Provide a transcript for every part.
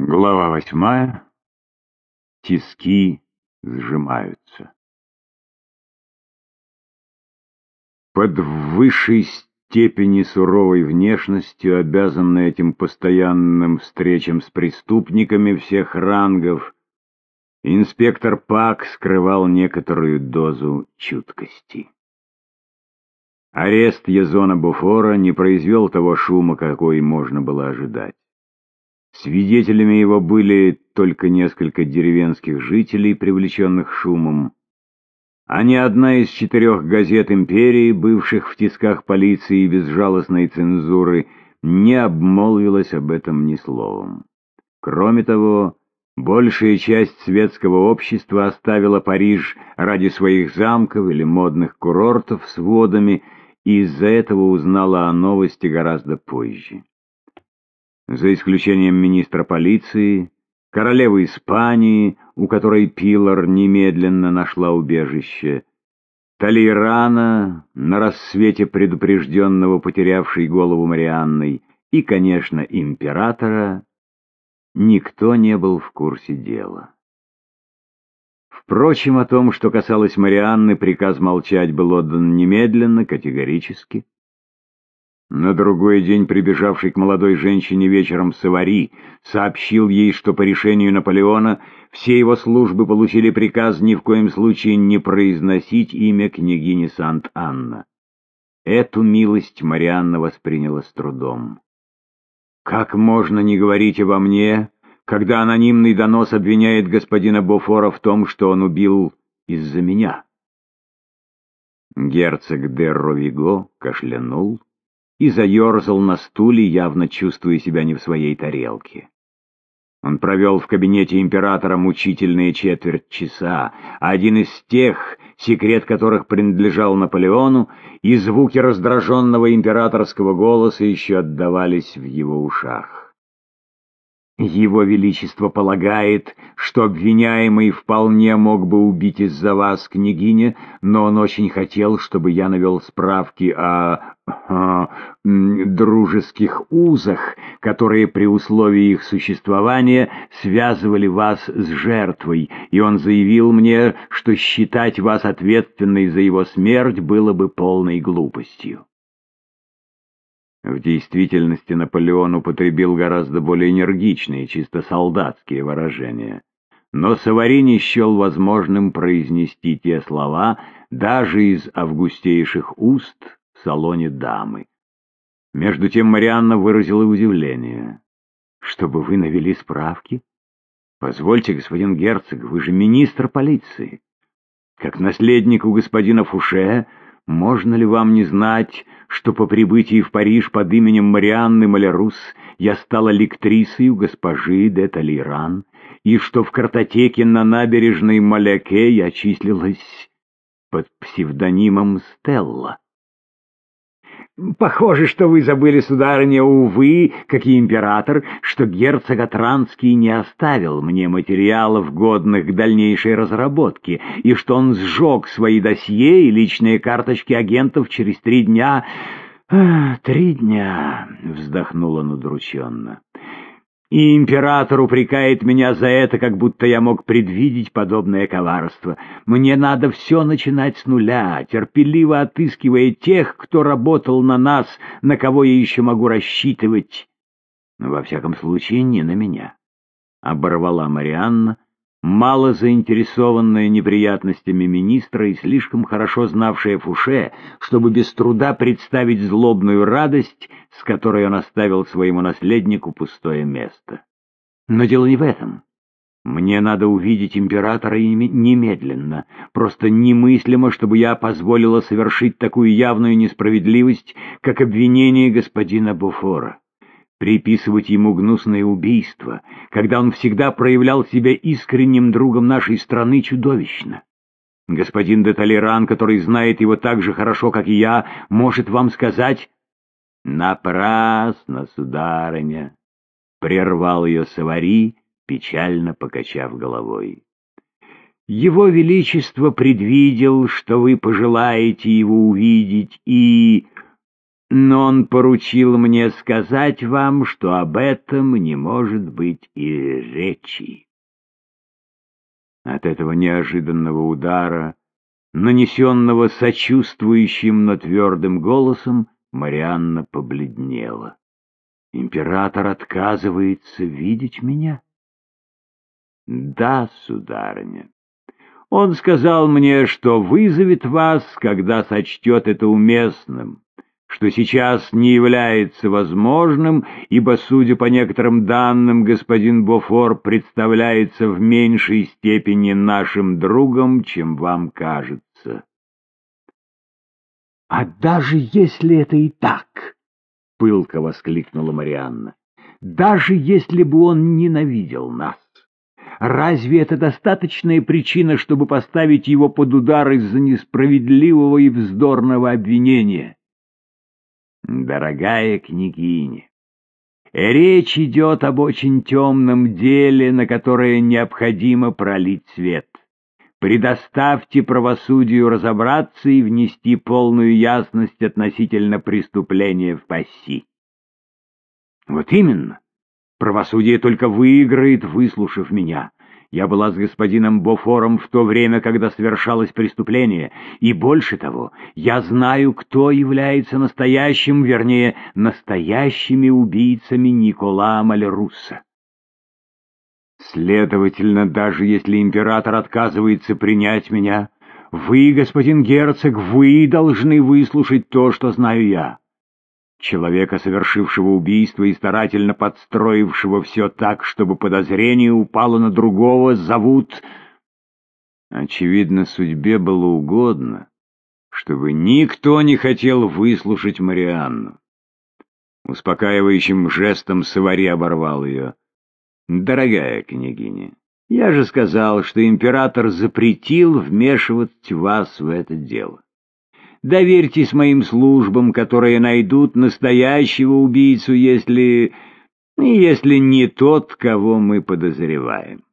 Глава восьмая. Тиски сжимаются. Под высшей степени суровой внешностью, обязанный этим постоянным встречам с преступниками всех рангов, инспектор Пак скрывал некоторую дозу чуткости. Арест Язона Буфора не произвел того шума, какой можно было ожидать. Свидетелями его были только несколько деревенских жителей, привлеченных шумом, а ни одна из четырех газет империи, бывших в тисках полиции и безжалостной цензуры, не обмолвилась об этом ни словом. Кроме того, большая часть светского общества оставила Париж ради своих замков или модных курортов с водами, и из-за этого узнала о новости гораздо позже за исключением министра полиции, королевы Испании, у которой Пилар немедленно нашла убежище, Талирана, на рассвете предупрежденного потерявшей голову Марианной, и, конечно, императора, никто не был в курсе дела. Впрочем, о том, что касалось Марианны, приказ молчать был отдан немедленно, категорически. На другой день прибежавший к молодой женщине вечером Савари сообщил ей, что по решению Наполеона все его службы получили приказ ни в коем случае не произносить имя княгини Сант-Анна. Эту милость Марианна восприняла с трудом. «Как можно не говорить обо мне, когда анонимный донос обвиняет господина Бофора в том, что он убил из-за меня?» Герцог де Ровиго кашлянул и заерзал на стуле, явно чувствуя себя не в своей тарелке. Он провел в кабинете императора мучительные четверть часа, один из тех, секрет которых принадлежал Наполеону, и звуки раздраженного императорского голоса еще отдавались в его ушах. Его Величество полагает, что обвиняемый вполне мог бы убить из-за вас, княгиня, но он очень хотел, чтобы я навел справки о, о дружеских узах, которые при условии их существования связывали вас с жертвой, и он заявил мне, что считать вас ответственной за его смерть было бы полной глупостью. В действительности Наполеон употребил гораздо более энергичные, чисто солдатские выражения. Но Савари не счел возможным произнести те слова даже из августейших уст в салоне дамы. Между тем Марианна выразила удивление. «Чтобы вы навели справки? Позвольте, господин герцог, вы же министр полиции. Как наследник у господина Фуше можно ли вам не знать, что по прибытии в Париж под именем Марианны Малярус я стала лектрисой у госпожи де Толейран, и что в картотеке на набережной Маляке я числилась под псевдонимом Стелла? Похоже, что вы забыли, сударыня, увы, как и император, что герцог Атранский не оставил мне материалов, годных к дальнейшей разработке, и что он сжег свои досье и личные карточки агентов через три дня... «Три дня», — вздохнула он удрученно. И император упрекает меня за это, как будто я мог предвидеть подобное коварство. Мне надо все начинать с нуля, терпеливо отыскивая тех, кто работал на нас, на кого я еще могу рассчитывать. Но во всяком случае не на меня. Оборвала Марианна, мало заинтересованная неприятностями министра и слишком хорошо знавшая Фуше, чтобы без труда представить злобную радость, с которой он оставил своему наследнику пустое место. Но дело не в этом. Мне надо увидеть императора немедленно. Просто немыслимо, чтобы я позволила совершить такую явную несправедливость, как обвинение господина Буфора приписывать ему гнусное убийство, когда он всегда проявлял себя искренним другом нашей страны, чудовищно. Господин де Толеран, который знает его так же хорошо, как и я, может вам сказать... «Напрасно, сударыня!» — прервал ее Савари, печально покачав головой. «Его Величество предвидел, что вы пожелаете его увидеть, и...» но он поручил мне сказать вам, что об этом не может быть и речи. От этого неожиданного удара, нанесенного сочувствующим, но твердым голосом, Марианна побледнела. Император отказывается видеть меня? Да, сударыня. Он сказал мне, что вызовет вас, когда сочтет это уместным, что сейчас не является возможным, ибо, судя по некоторым данным, господин Бофор представляется в меньшей степени нашим другом, чем вам кажется. — А даже если это и так, — пылко воскликнула Марианна, — даже если бы он ненавидел нас, Разве это достаточная причина, чтобы поставить его под удар из-за несправедливого и вздорного обвинения? Дорогая княгиня, речь идет об очень темном деле, на которое необходимо пролить свет. Предоставьте правосудию разобраться и внести полную ясность относительно преступления в пасси. Вот именно. Правосудие только выиграет, выслушав меня. Я была с господином Бофором в то время, когда совершалось преступление, и больше того, я знаю, кто является настоящим, вернее, настоящими убийцами Никола Малерусса. Следовательно, даже если император отказывается принять меня, вы, господин герцог, вы должны выслушать то, что знаю я. Человека, совершившего убийство и старательно подстроившего все так, чтобы подозрение упало на другого, зовут... Очевидно, судьбе было угодно, чтобы никто не хотел выслушать Марианну. Успокаивающим жестом Савари оборвал ее. «Дорогая княгиня, я же сказал, что император запретил вмешивать вас в это дело. Доверьтесь моим службам, которые найдут настоящего убийцу, если... если не тот, кого мы подозреваем.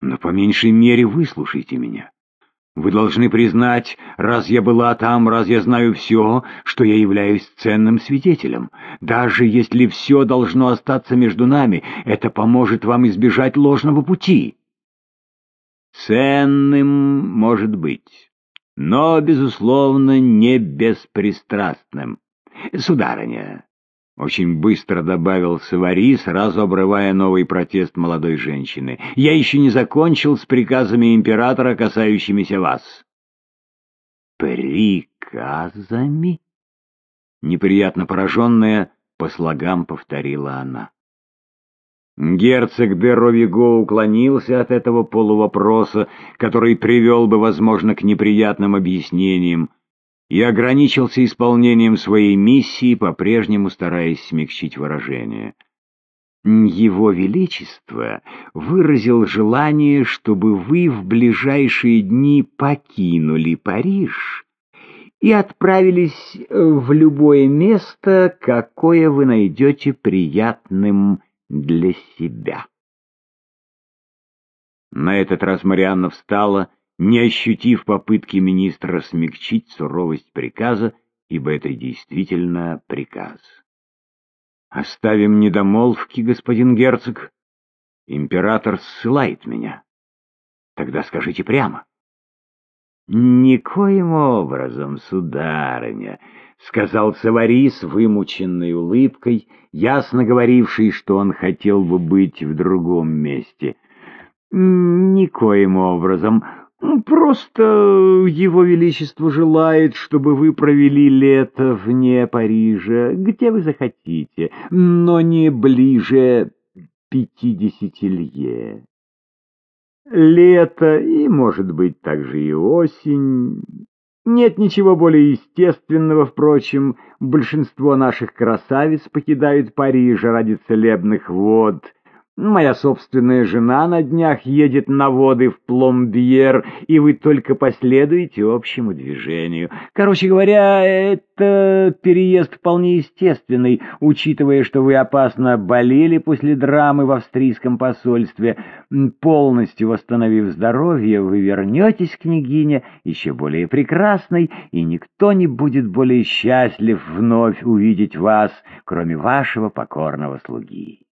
Но по меньшей мере выслушайте меня. Вы должны признать, раз я была там, раз я знаю все, что я являюсь ценным свидетелем. Даже если все должно остаться между нами, это поможет вам избежать ложного пути. Ценным может быть но, безусловно, не беспристрастным. Сударыня, — очень быстро добавил Савари, сразу обрывая новый протест молодой женщины, — я еще не закончил с приказами императора, касающимися вас. Приказами? Неприятно пораженная, по слогам повторила она. Герцог де Ровиго уклонился от этого полувопроса, который привел бы, возможно, к неприятным объяснениям, и ограничился исполнением своей миссии, по-прежнему стараясь смягчить выражение. Его Величество выразил желание, чтобы вы в ближайшие дни покинули Париж и отправились в любое место, какое вы найдете приятным для себя. На этот раз Марианна встала, не ощутив попытки министра смягчить суровость приказа, ибо это действительно приказ. «Оставим недомолвки, господин герцог. Император ссылает меня. Тогда скажите прямо». «Никоим образом, сударыня», — сказал Савари вымученной улыбкой, ясно говоривший, что он хотел бы быть в другом месте. «Никоим образом. Просто его величество желает, чтобы вы провели лето вне Парижа, где вы захотите, но не ближе пятидесяти лье. Лето и, может быть, также и осень. Нет ничего более естественного, впрочем, большинство наших красавиц покидают Париж ради целебных вод, Моя собственная жена на днях едет на воды в Пломбьер, и вы только последуете общему движению. Короче говоря, это переезд вполне естественный, учитывая, что вы опасно болели после драмы в австрийском посольстве. Полностью восстановив здоровье, вы вернетесь, княгиня, еще более прекрасной, и никто не будет более счастлив вновь увидеть вас, кроме вашего покорного слуги.